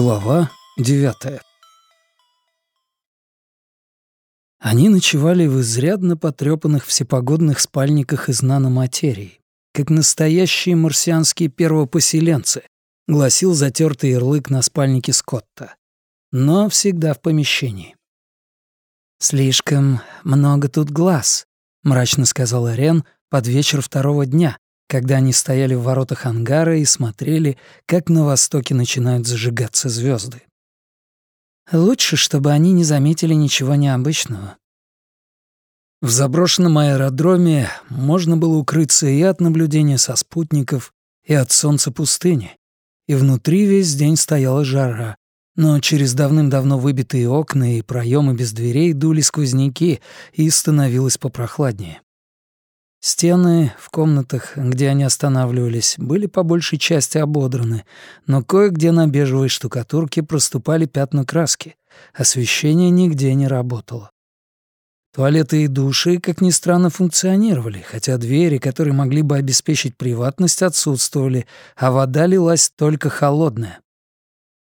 Глава девятая Они ночевали в изрядно потрёпанных всепогодных спальниках из наноматерии, как настоящие марсианские первопоселенцы, гласил затертый ярлык на спальнике Скотта. Но всегда в помещении. «Слишком много тут глаз», — мрачно сказала Рен под вечер второго дня, когда они стояли в воротах ангара и смотрели, как на востоке начинают зажигаться звезды. Лучше, чтобы они не заметили ничего необычного. В заброшенном аэродроме можно было укрыться и от наблюдения со спутников, и от солнца пустыни. И внутри весь день стояла жара, но через давным-давно выбитые окна и проемы без дверей дули сквозняки, и становилось попрохладнее. Стены в комнатах, где они останавливались, были по большей части ободраны, но кое-где на бежевой штукатурке проступали пятна краски. Освещение нигде не работало. Туалеты и души, как ни странно, функционировали, хотя двери, которые могли бы обеспечить приватность, отсутствовали, а вода лилась только холодная.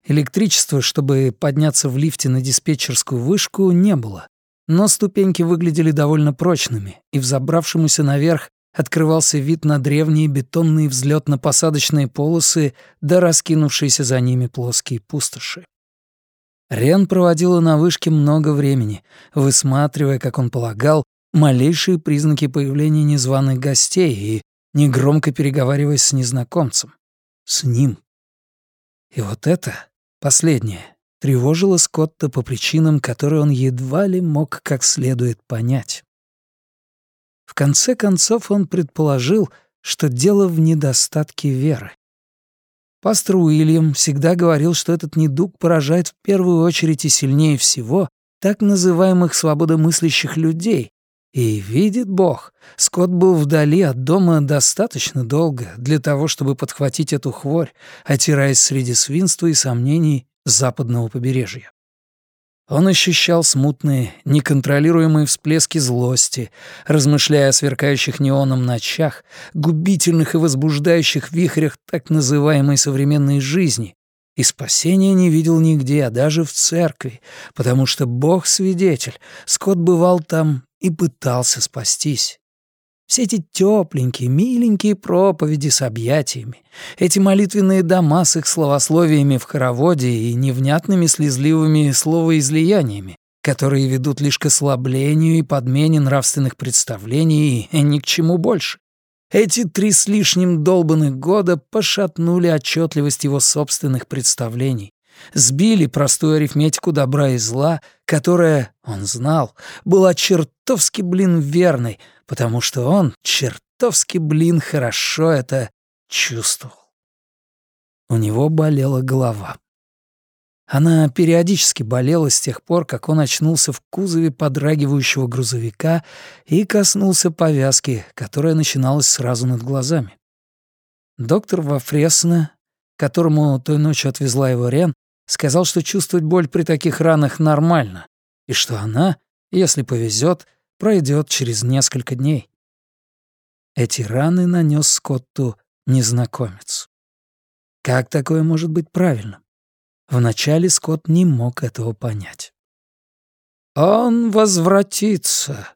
Электричества, чтобы подняться в лифте на диспетчерскую вышку, не было, но ступеньки выглядели довольно прочными, и взобравшемуся наверх открывался вид на древние бетонные взлетно-посадочные полосы да раскинувшиеся за ними плоские пустоши. Рен проводила на вышке много времени, высматривая, как он полагал, малейшие признаки появления незваных гостей и негромко переговариваясь с незнакомцем. С ним. И вот это, последнее, тревожило Скотта по причинам, которые он едва ли мог как следует понять. В конце концов он предположил, что дело в недостатке веры. Пастор Уильям всегда говорил, что этот недуг поражает в первую очередь и сильнее всего так называемых свободомыслящих людей. И видит Бог, Скотт был вдали от дома достаточно долго для того, чтобы подхватить эту хворь, отираясь среди свинства и сомнений западного побережья. Он ощущал смутные, неконтролируемые всплески злости, размышляя о сверкающих неоном ночах, губительных и возбуждающих вихрях так называемой современной жизни, и спасения не видел нигде, а даже в церкви, потому что Бог свидетель, Скотт бывал там и пытался спастись. Все эти тепленькие, миленькие проповеди с объятиями, эти молитвенные дома с их словословиями в хороводе и невнятными слезливыми словоизлияниями, которые ведут лишь к ослаблению и подмене нравственных представлений и ни к чему больше. Эти три с лишним долбанных года пошатнули отчетливость его собственных представлений, сбили простую арифметику добра и зла, которая, он знал, была чертовски, блин, верной, потому что он чертовски, блин, хорошо это чувствовал. У него болела голова. Она периодически болела с тех пор, как он очнулся в кузове подрагивающего грузовика и коснулся повязки, которая начиналась сразу над глазами. Доктор Вафресна, которому той ночью отвезла его Рен, сказал, что чувствовать боль при таких ранах нормально, и что она, если повезет, пройдет через несколько дней. Эти раны нанес Скотту незнакомец. Как такое может быть правильным? Вначале Скотт не мог этого понять. «Он возвратится»,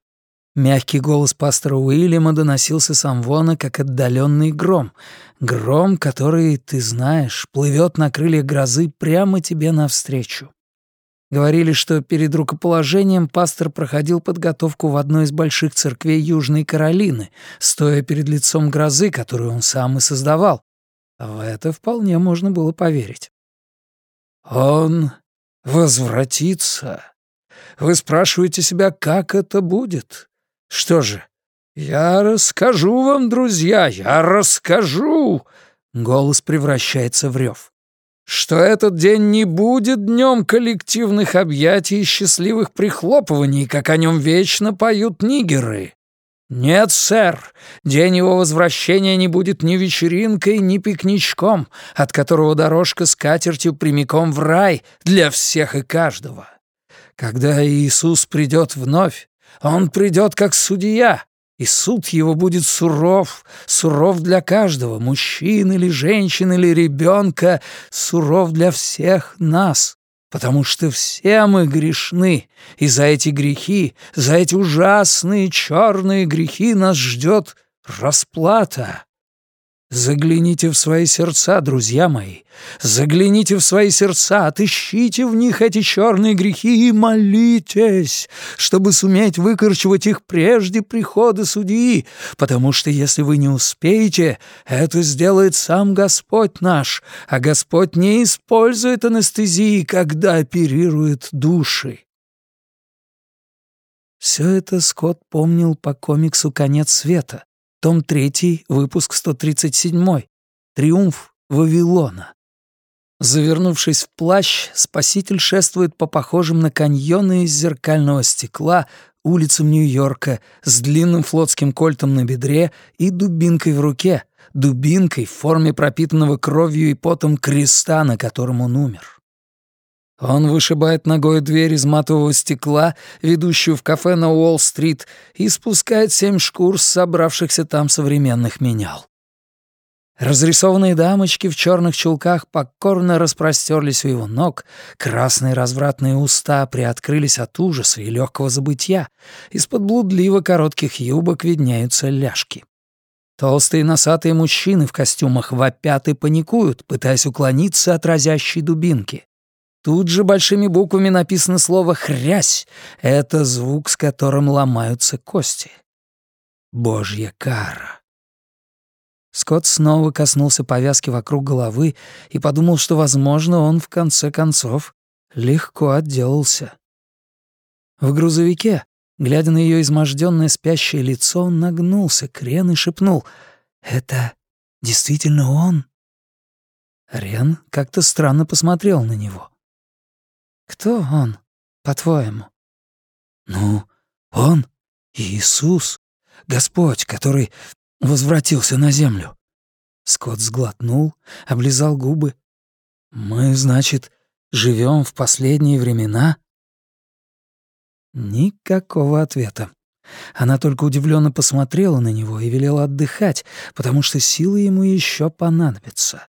Мягкий голос пастора Уильяма доносился с Амвона, как отдаленный гром. Гром, который, ты знаешь, плывет на крыльях грозы прямо тебе навстречу. Говорили, что перед рукоположением пастор проходил подготовку в одной из больших церквей Южной Каролины, стоя перед лицом грозы, которую он сам и создавал. В это вполне можно было поверить. «Он возвратится. Вы спрашиваете себя, как это будет? Что же, я расскажу вам, друзья, я расскажу!» Голос превращается в рев. «Что этот день не будет днем коллективных объятий и счастливых прихлопываний, как о нем вечно поют нигеры. Нет, сэр, день его возвращения не будет ни вечеринкой, ни пикничком, от которого дорожка с катертью прямиком в рай для всех и каждого. Когда Иисус придет вновь, он придет как судья, И суд его будет суров, суров для каждого, мужчины или женщины или ребенка, суров для всех нас, потому что все мы грешны, и за эти грехи, за эти ужасные черные грехи нас ждет расплата. Загляните в свои сердца, друзья мои. Загляните в свои сердца, отыщите в них эти черные грехи и молитесь, чтобы суметь выкорчевать их прежде прихода судьи, потому что если вы не успеете, это сделает сам Господь наш, а Господь не использует анестезии, когда оперирует души. Все это Скотт помнил по комиксу «Конец света», том 3, выпуск 137. Триумф Вавилона. Завернувшись в плащ, спаситель шествует по похожим на каньоны из зеркального стекла улицам Нью-Йорка с длинным флотским кольтом на бедре и дубинкой в руке, дубинкой в форме пропитанного кровью и потом креста, на котором он умер. Он вышибает ногой дверь из матового стекла, ведущую в кафе на Уолл-стрит, и спускает семь шкур с собравшихся там современных менял. Разрисованные дамочки в черных чулках покорно распростерлись у его ног, красные развратные уста приоткрылись от ужаса и легкого забытья, из-под блудливо коротких юбок видняются ляжки. Толстые носатые мужчины в костюмах вопят и паникуют, пытаясь уклониться от разящей дубинки. Тут же большими буквами написано слово «хрясь». Это звук, с которым ломаются кости. Божья кара. Скотт снова коснулся повязки вокруг головы и подумал, что, возможно, он, в конце концов, легко отделался. В грузовике, глядя на ее изможденное спящее лицо, он нагнулся к Рен и шепнул «Это действительно он?» Рен как-то странно посмотрел на него. Кто он, по-твоему? Ну, он Иисус, Господь, который возвратился на землю. Скотт сглотнул, облизал губы. Мы, значит, живем в последние времена? Никакого ответа. Она только удивленно посмотрела на него и велела отдыхать, потому что силы ему еще понадобятся.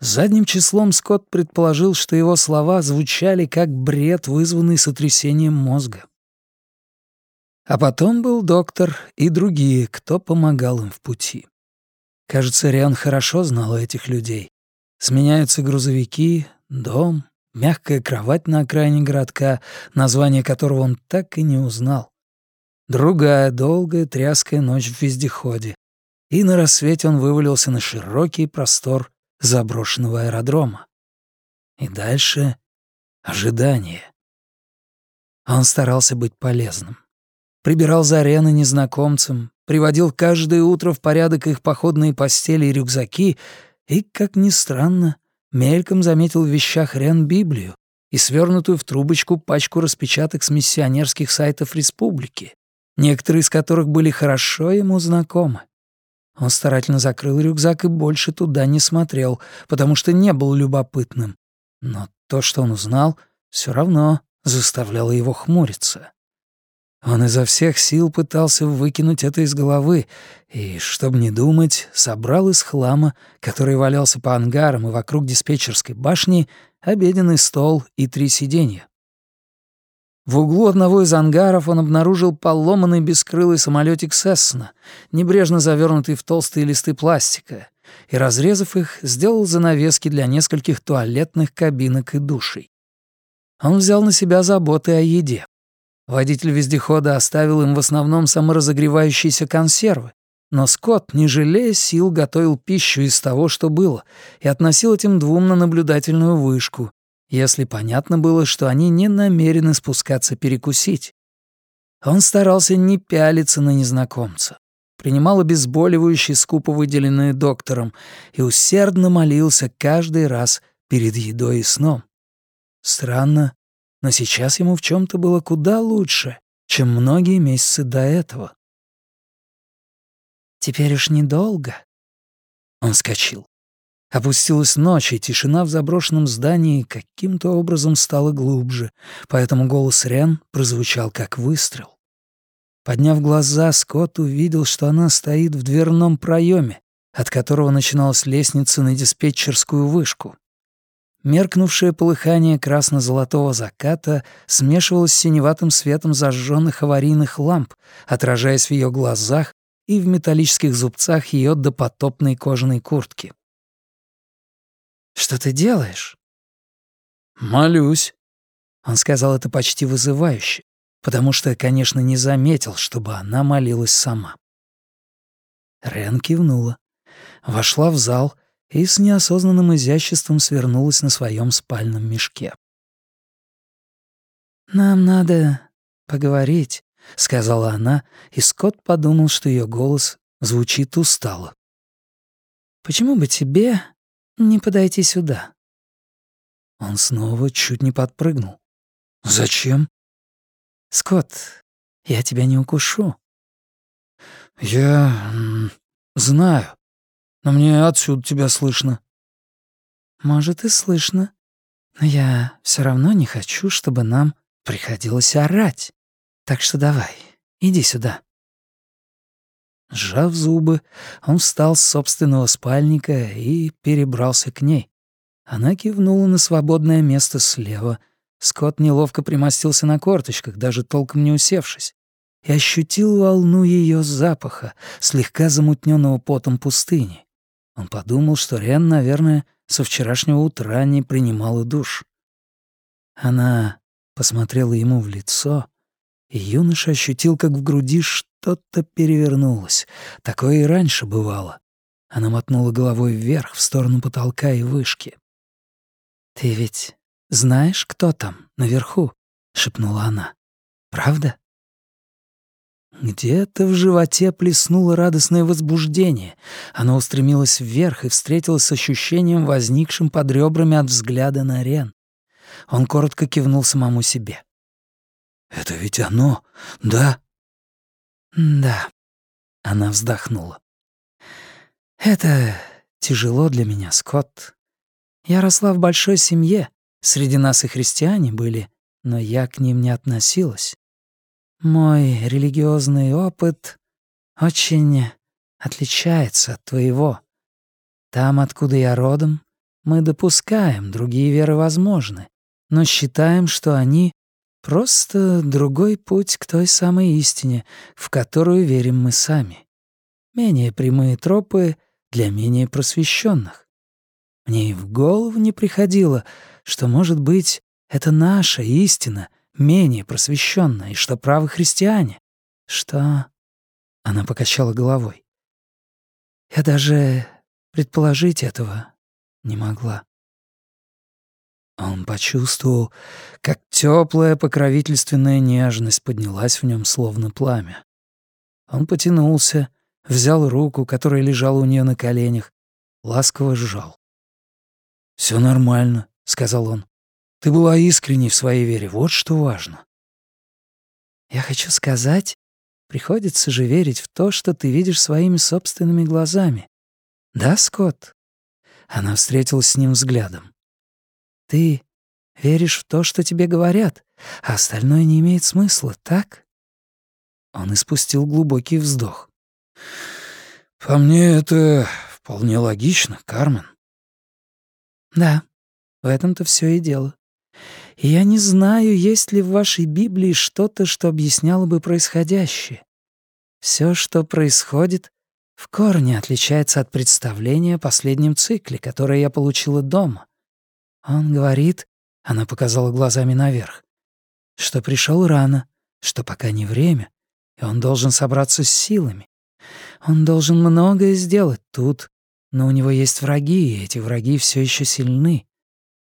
Задним числом Скотт предположил, что его слова звучали как бред, вызванный сотрясением мозга. А потом был доктор и другие, кто помогал им в пути. Кажется, Риан хорошо знал этих людей. Сменяются грузовики, дом, мягкая кровать на окраине городка, название которого он так и не узнал. Другая долгая тряская ночь в вездеходе. И на рассвете он вывалился на широкий простор заброшенного аэродрома. И дальше — ожидание. Он старался быть полезным. Прибирал за арены незнакомцам, приводил каждое утро в порядок их походные постели и рюкзаки и, как ни странно, мельком заметил в вещах Рен Библию и свернутую в трубочку пачку распечаток с миссионерских сайтов республики, некоторые из которых были хорошо ему знакомы. Он старательно закрыл рюкзак и больше туда не смотрел, потому что не был любопытным. Но то, что он узнал, все равно заставляло его хмуриться. Он изо всех сил пытался выкинуть это из головы и, чтобы не думать, собрал из хлама, который валялся по ангарам и вокруг диспетчерской башни, обеденный стол и три сиденья. В углу одного из ангаров он обнаружил поломанный бескрылый самолетик Сессона, небрежно завернутый в толстые листы пластика, и, разрезав их, сделал занавески для нескольких туалетных кабинок и душей. Он взял на себя заботы о еде. Водитель вездехода оставил им в основном саморазогревающиеся консервы, но Скотт, не жалея сил, готовил пищу из того, что было, и относил этим двум на наблюдательную вышку, если понятно было, что они не намерены спускаться перекусить. Он старался не пялиться на незнакомца, принимал обезболивающие, скупо выделенные доктором, и усердно молился каждый раз перед едой и сном. Странно, но сейчас ему в чем то было куда лучше, чем многие месяцы до этого. «Теперь уж недолго». Он скочил. Опустилась ночь, и тишина в заброшенном здании каким-то образом стала глубже, поэтому голос Рен прозвучал как выстрел. Подняв глаза, Скотт увидел, что она стоит в дверном проеме, от которого начиналась лестница на диспетчерскую вышку. Меркнувшее полыхание красно-золотого заката смешивалось с синеватым светом зажженных аварийных ламп, отражаясь в ее глазах и в металлических зубцах ее допотопной кожаной куртки. «Что ты делаешь?» «Молюсь». Он сказал это почти вызывающе, потому что, конечно, не заметил, чтобы она молилась сама. Рен кивнула, вошла в зал и с неосознанным изяществом свернулась на своем спальном мешке. «Нам надо поговорить», — сказала она, и Скотт подумал, что ее голос звучит устало. «Почему бы тебе не подойти сюда?» Он снова чуть не подпрыгнул. «Зачем?» «Скотт, я тебя не укушу». «Я... знаю, но мне отсюда тебя слышно». «Может, и слышно, но я все равно не хочу, чтобы нам приходилось орать. Так что давай, иди сюда». Сжав зубы, он встал с собственного спальника и перебрался к ней. Она кивнула на свободное место слева — Скотт неловко примостился на корточках, даже толком не усевшись, и ощутил волну ее запаха, слегка замутненного потом пустыни. Он подумал, что Рен, наверное, со вчерашнего утра не принимала душ. Она посмотрела ему в лицо, юноша ощутил, как в груди что-то перевернулось. Такое и раньше бывало. Она мотнула головой вверх, в сторону потолка и вышки. «Ты ведь «Знаешь, кто там, наверху?» — шепнула она. «Правда?» Где-то в животе плеснуло радостное возбуждение. Оно устремилось вверх и встретилось с ощущением, возникшим под ребрами от взгляда на Рен. Он коротко кивнул самому себе. «Это ведь оно, да?» «Да», — она вздохнула. «Это тяжело для меня, Скотт. Я росла в большой семье, Среди нас и христиане были, но я к ним не относилась. Мой религиозный опыт очень отличается от твоего. Там, откуда я родом, мы допускаем, другие веры возможны, но считаем, что они — просто другой путь к той самой истине, в которую верим мы сами. Менее прямые тропы для менее просвещенных. Мне и в голову не приходило — что, может быть, это наша истина, менее просвещенная, и что правы христиане, что... Она покачала головой. Я даже предположить этого не могла. Он почувствовал, как теплая покровительственная нежность поднялась в нем словно пламя. Он потянулся, взял руку, которая лежала у нее на коленях, ласково сжал. Все нормально», — сказал он. «Ты была искренней в своей вере, вот что важно». «Я хочу сказать, приходится же верить в то, что ты видишь своими собственными глазами. Да, Скотт?» Она встретилась с ним взглядом. «Ты веришь в то, что тебе говорят, а остальное не имеет смысла, так?» Он испустил глубокий вздох. «По мне это вполне логично, Кармен». «Да, в этом-то все и дело. Я не знаю, есть ли в вашей Библии что-то, что объясняло бы происходящее. Все, что происходит, в корне отличается от представления о последнем цикле, которое я получила дома. Он говорит, она показала глазами наверх, что пришел рано, что пока не время, и он должен собраться с силами. Он должен многое сделать тут, но у него есть враги, и эти враги все еще сильны.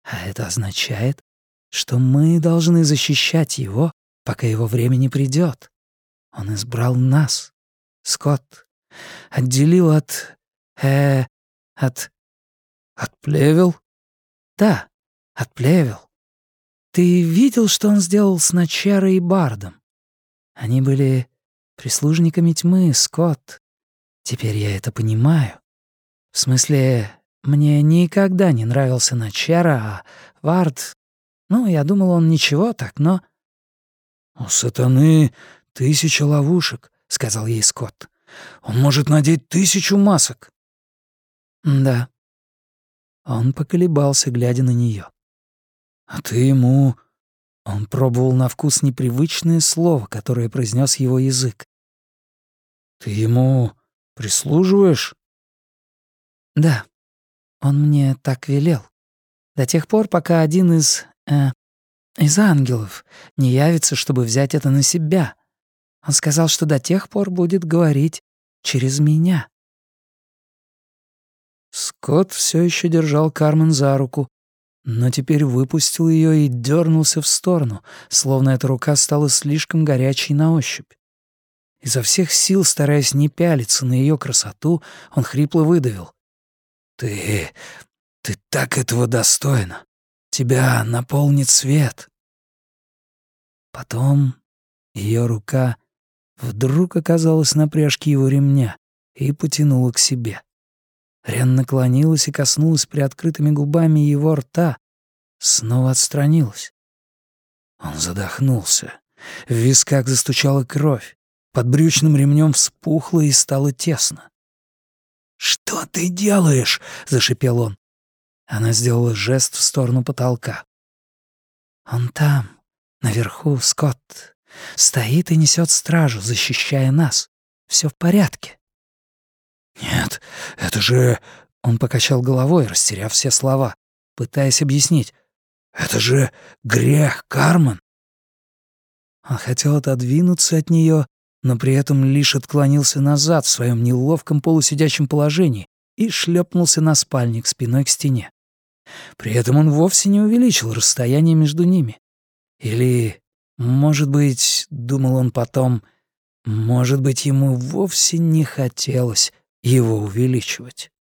А это означает, что мы должны защищать его, пока его время не придет. Он избрал нас, Скотт, отделил от... э... от... от плевел? Да, от плевел. Ты видел, что он сделал с Начарой и Бардом? Они были прислужниками тьмы, Скотт. Теперь я это понимаю. В смысле, мне никогда не нравился Начара, а Вард... Ну, я думал, он ничего так, но... «У сатаны «Тысяча ловушек», — сказал ей Скотт. «Он может надеть тысячу масок». «Да». Он поколебался, глядя на нее. «А ты ему...» Он пробовал на вкус непривычное слово, которое произнес его язык. «Ты ему прислуживаешь?» «Да, он мне так велел. До тех пор, пока один из... Э, из ангелов не явится, чтобы взять это на себя. Он сказал, что до тех пор будет говорить через меня». Скотт все еще держал Кармен за руку, но теперь выпустил ее и дернулся в сторону, словно эта рука стала слишком горячей на ощупь. Изо всех сил, стараясь не пялиться на ее красоту, он хрипло выдавил. «Ты... ты так этого достойна. Тебя наполнит свет». Потом ее рука вдруг оказалась на пряжке его ремня и потянула к себе. Рен наклонилась и коснулась приоткрытыми губами его рта, снова отстранилась. Он задохнулся. В висках застучала кровь. Под брючным ремнем вспухло и стало тесно. «Что ты делаешь?» — зашипел он. Она сделала жест в сторону потолка. «Он там, наверху, Скотт. Стоит и несет стражу, защищая нас. Все в порядке». «Нет, это же...» Он покачал головой, растеряв все слова, пытаясь объяснить. «Это же грех, Кармен!» Он хотел отодвинуться от нее, но при этом лишь отклонился назад в своем неловком полусидячем положении и шлепнулся на спальник спиной к стене. При этом он вовсе не увеличил расстояние между ними. Или, может быть, думал он потом, может быть, ему вовсе не хотелось его увеличивать.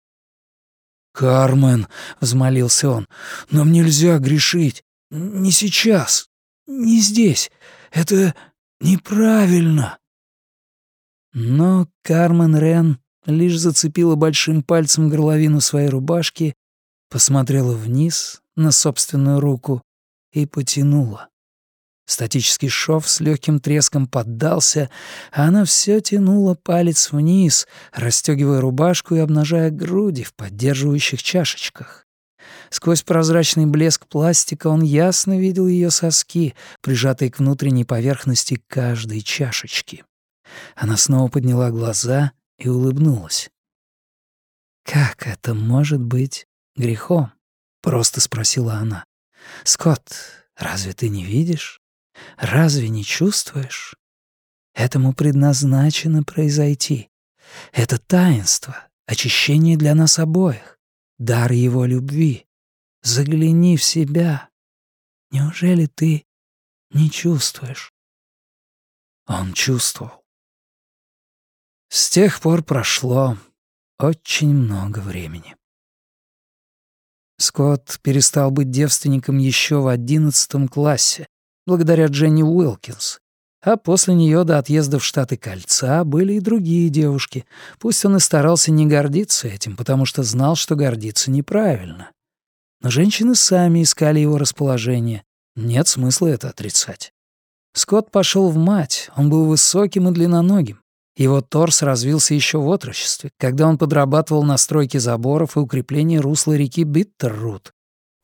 «Кармен», — взмолился он, — «нам нельзя грешить. Не сейчас. Не здесь. Это неправильно». Но Кармен Рен лишь зацепила большим пальцем горловину своей рубашки, посмотрела вниз на собственную руку и потянула. Статический шов с легким треском поддался, а она все тянула палец вниз, расстегивая рубашку и обнажая груди в поддерживающих чашечках. Сквозь прозрачный блеск пластика он ясно видел ее соски, прижатые к внутренней поверхности каждой чашечки. Она снова подняла глаза и улыбнулась. «Как это может быть грехом?» — просто спросила она. «Скотт, разве ты не видишь? Разве не чувствуешь? Этому предназначено произойти. Это таинство, очищение для нас обоих, дар его любви. Загляни в себя. Неужели ты не чувствуешь? Он чувствовал. С тех пор прошло очень много времени. Скотт перестал быть девственником еще в одиннадцатом классе, благодаря Дженни Уилкинс. А после нее до отъезда в Штаты Кольца были и другие девушки. Пусть он и старался не гордиться этим, потому что знал, что гордиться неправильно. Но женщины сами искали его расположение. Нет смысла это отрицать. Скотт пошел в мать, он был высоким и длинноногим. Его торс развился еще в отрочестве, когда он подрабатывал на стройке заборов и укреплении русла реки Биттеррут,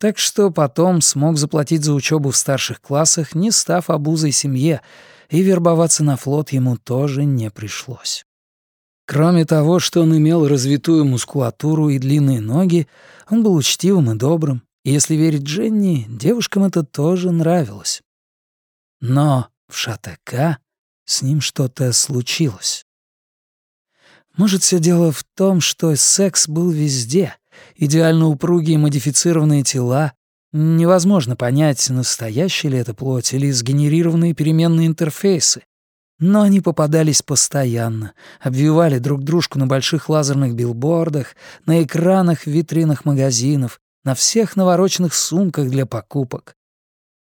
так что потом смог заплатить за учебу в старших классах, не став обузой семье, и вербоваться на флот ему тоже не пришлось. Кроме того, что он имел развитую мускулатуру и длинные ноги, он был учтивым и добрым, и если верить Дженни, девушкам это тоже нравилось. Но в ШТК с ним что-то случилось. Может, все дело в том, что секс был везде, идеально упругие модифицированные тела, невозможно понять, настоящая ли это плоть или сгенерированные переменные интерфейсы. Но они попадались постоянно, обвивали друг дружку на больших лазерных билбордах, на экранах в витринах магазинов, на всех навороченных сумках для покупок.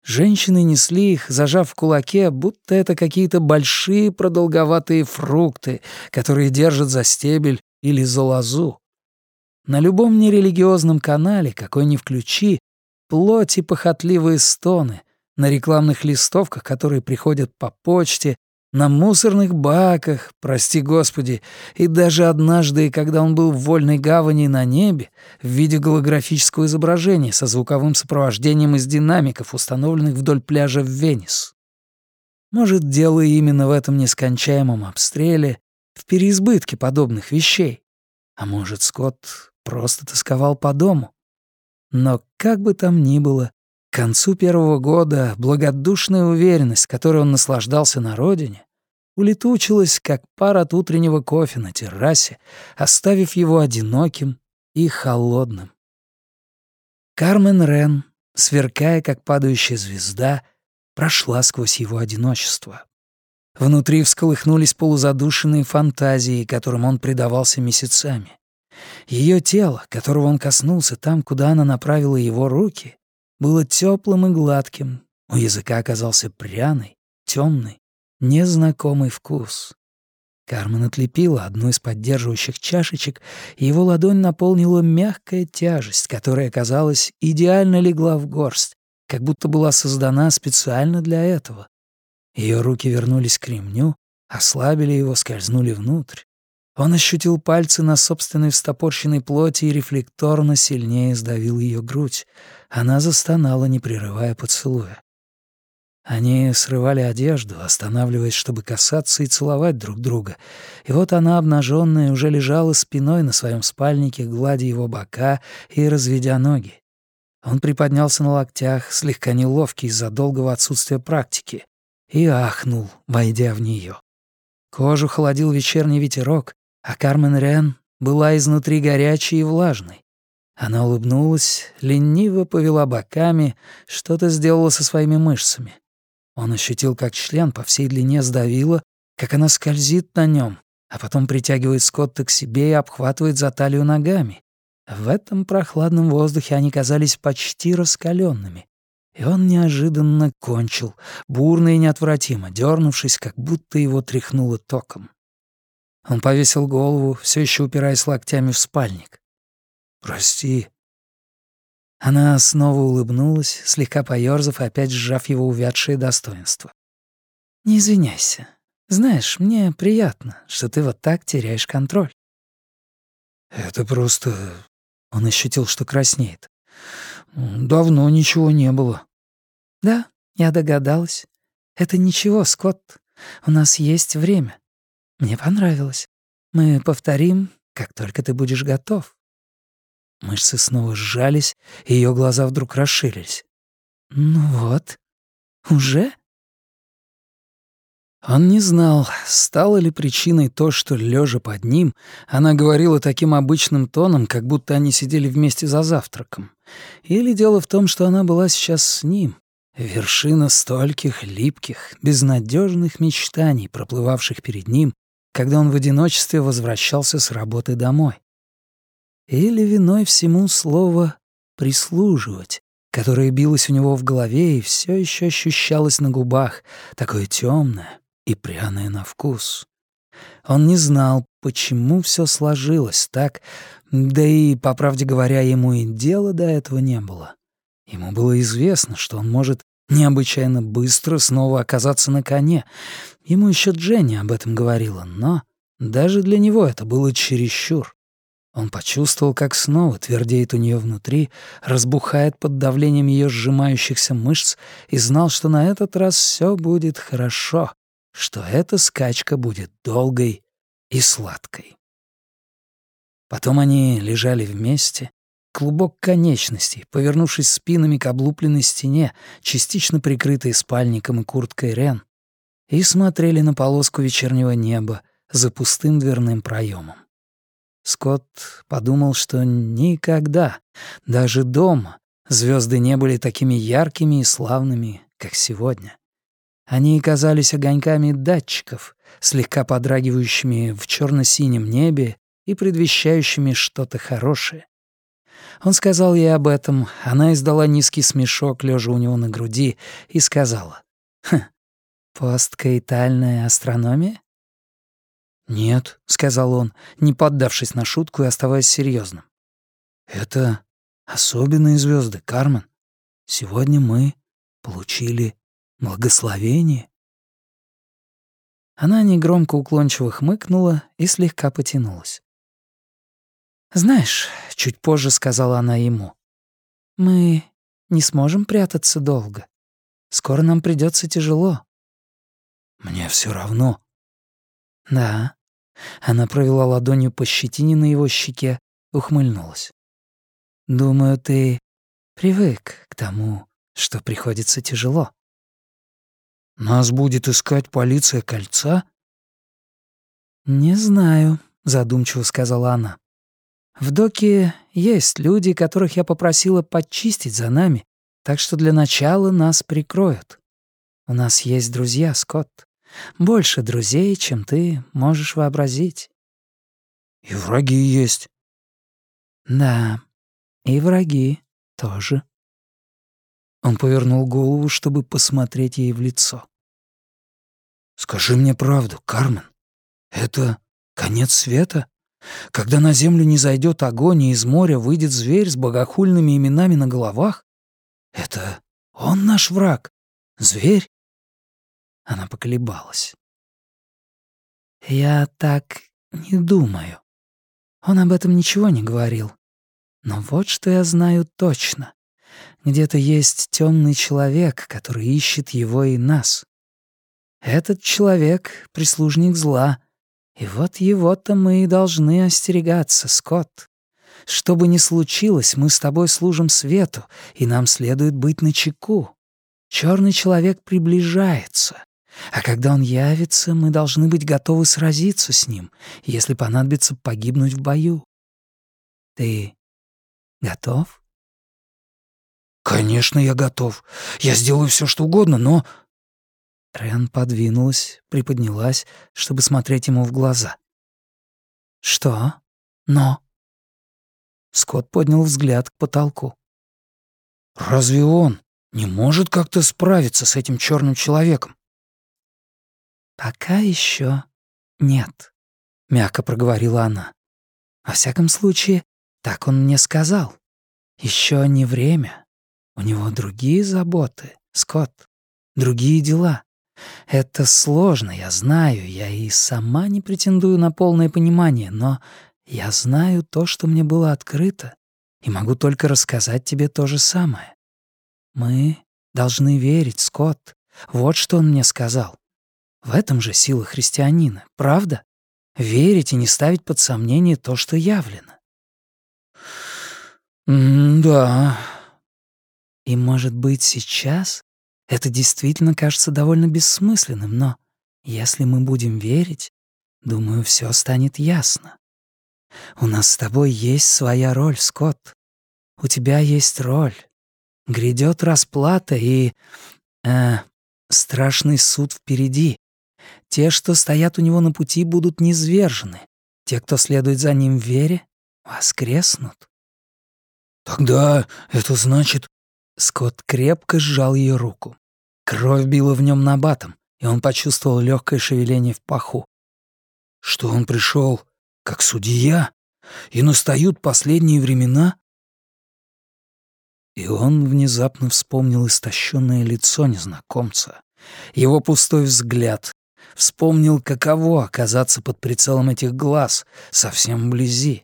Женщины несли их, зажав в кулаке, будто это какие-то большие продолговатые фрукты, которые держат за стебель или за лозу. На любом нерелигиозном канале, какой ни включи, плоть и похотливые стоны, на рекламных листовках, которые приходят по почте, на мусорных баках, прости господи, и даже однажды, когда он был в вольной гавани на небе, в виде голографического изображения со звуковым сопровождением из динамиков, установленных вдоль пляжа в Венес. Может, дело именно в этом нескончаемом обстреле, в переизбытке подобных вещей. А может, Скотт просто тосковал по дому. Но как бы там ни было, к концу первого года благодушная уверенность, которой он наслаждался на родине, улетучилась, как пар от утреннего кофе на террасе, оставив его одиноким и холодным. Кармен Рен, сверкая, как падающая звезда, прошла сквозь его одиночество. Внутри всколыхнулись полузадушенные фантазии, которым он предавался месяцами. Ее тело, которого он коснулся там, куда она направила его руки, было теплым и гладким, у языка оказался пряный, темный, незнакомый вкус. Кармен отлепила одну из поддерживающих чашечек, и его ладонь наполнила мягкая тяжесть, которая, казалось, идеально легла в горсть, как будто была создана специально для этого. Ее руки вернулись к ремню, ослабили его, скользнули внутрь. Он ощутил пальцы на собственной встопорщенной плоти и рефлекторно сильнее сдавил ее грудь. Она застонала, не прерывая поцелуя. Они срывали одежду, останавливаясь, чтобы касаться и целовать друг друга. И вот она, обнаженная, уже лежала спиной на своем спальнике, гладя его бока и разведя ноги. Он приподнялся на локтях, слегка неловкий из-за долгого отсутствия практики, и ахнул, войдя в нее. Кожу холодил вечерний ветерок, а Кармен Рен была изнутри горячей и влажной. Она улыбнулась, лениво повела боками, что-то сделала со своими мышцами. Он ощутил, как член по всей длине сдавило, как она скользит на нем, а потом притягивает Скотта к себе и обхватывает за талию ногами. В этом прохладном воздухе они казались почти раскаленными. И он неожиданно кончил, бурно и неотвратимо, дернувшись, как будто его тряхнуло током. Он повесил голову, все еще упираясь локтями в спальник. «Прости», она снова улыбнулась, слегка поёрзав и опять сжав его увядшее достоинство. «Не извиняйся. Знаешь, мне приятно, что ты вот так теряешь контроль». «Это просто...» Он ощутил, что краснеет. «Давно ничего не было». «Да, я догадалась. Это ничего, Скотт. У нас есть время. Мне понравилось. Мы повторим, как только ты будешь готов». Мышцы снова сжались, и ее глаза вдруг расширились. «Ну вот, уже?» Он не знал, стало ли причиной то, что, лежа под ним, она говорила таким обычным тоном, как будто они сидели вместе за завтраком. Или дело в том, что она была сейчас с ним, вершина стольких липких, безнадежных мечтаний, проплывавших перед ним, когда он в одиночестве возвращался с работы домой. Или виной всему слово «прислуживать», которое билось у него в голове и все еще ощущалось на губах, такое темное и пряное на вкус. Он не знал, почему все сложилось так, да и, по правде говоря, ему и дела до этого не было. Ему было известно, что он может необычайно быстро снова оказаться на коне. Ему еще Дженни об этом говорила, но даже для него это было чересчур. Он почувствовал, как снова твердеет у нее внутри, разбухает под давлением ее сжимающихся мышц и знал, что на этот раз все будет хорошо, что эта скачка будет долгой и сладкой. Потом они лежали вместе, клубок конечностей, повернувшись спинами к облупленной стене, частично прикрытой спальником и курткой Рен, и смотрели на полоску вечернего неба за пустым дверным проемом. Скотт подумал, что никогда, даже дома, звезды не были такими яркими и славными, как сегодня. Они казались огоньками датчиков, слегка подрагивающими в черно-синем небе и предвещающими что-то хорошее. Он сказал ей об этом, она издала низкий смешок, лежа у него на груди, и сказала, «Хм, посткаитальная астрономия?» «Нет», — сказал он, не поддавшись на шутку и оставаясь серьезным. «Это особенные звезды, Кармен. Сегодня мы получили благословение». Она негромко уклончиво хмыкнула и слегка потянулась. «Знаешь», — чуть позже сказала она ему, — «мы не сможем прятаться долго. Скоро нам придется тяжело». «Мне все равно». «Да». Она провела ладонью по щетине на его щеке, ухмыльнулась. «Думаю, ты привык к тому, что приходится тяжело». «Нас будет искать полиция кольца?» «Не знаю», — задумчиво сказала она. «В доке есть люди, которых я попросила подчистить за нами, так что для начала нас прикроют. У нас есть друзья, Скотт. Больше друзей, чем ты можешь вообразить». «И враги есть». «Да, и враги тоже». Он повернул голову, чтобы посмотреть ей в лицо. «Скажи мне правду, Кармен. Это конец света? Когда на землю не зайдет огонь, и из моря выйдет зверь с богохульными именами на головах? Это он наш враг? Зверь?» Она поколебалась. «Я так не думаю. Он об этом ничего не говорил. Но вот что я знаю точно. Где-то есть темный человек, который ищет его и нас. Этот человек — прислужник зла. И вот его-то мы и должны остерегаться, Скотт. Что бы ни случилось, мы с тобой служим свету, и нам следует быть начеку. Черный человек приближается. А когда он явится, мы должны быть готовы сразиться с ним, если понадобится погибнуть в бою. Ты готов? «Конечно, я готов. Я сделаю все, что угодно, но...» Рен подвинулась, приподнялась, чтобы смотреть ему в глаза. «Что? Но?» Скотт поднял взгляд к потолку. «Разве он не может как-то справиться с этим черным человеком?» «Пока еще нет», — мягко проговорила она. «Во всяком случае, так он мне сказал. Еще не время. У него другие заботы, Скотт, другие дела. Это сложно, я знаю, я и сама не претендую на полное понимание, но я знаю то, что мне было открыто, и могу только рассказать тебе то же самое. Мы должны верить, Скотт. Вот что он мне сказал. В этом же сила христианина, правда? Верить и не ставить под сомнение то, что явлено. «Да». И, может быть, сейчас это действительно кажется довольно бессмысленным, но если мы будем верить, думаю, все станет ясно. У нас с тобой есть своя роль, Скотт. У тебя есть роль. Грядет расплата и... Э, страшный суд впереди. Те, что стоят у него на пути, будут низвержены. Те, кто следует за ним в вере, воскреснут. «Тогда это значит...» Скотт крепко сжал ее руку. Кровь била в нем набатом, и он почувствовал легкое шевеление в паху. «Что он пришел как судья, и настают последние времена?» И он внезапно вспомнил истощенное лицо незнакомца, его пустой взгляд, вспомнил, каково оказаться под прицелом этих глаз, совсем вблизи.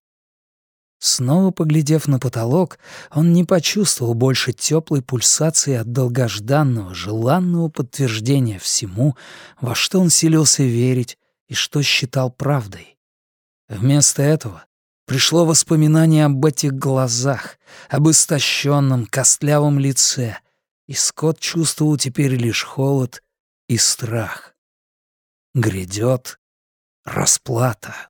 Снова поглядев на потолок, он не почувствовал больше теплой пульсации от долгожданного, желанного подтверждения всему, во что он силился верить и что считал правдой. Вместо этого пришло воспоминание об этих глазах, об истощенном, костлявом лице, и Скотт чувствовал теперь лишь холод и страх. Грядет расплата.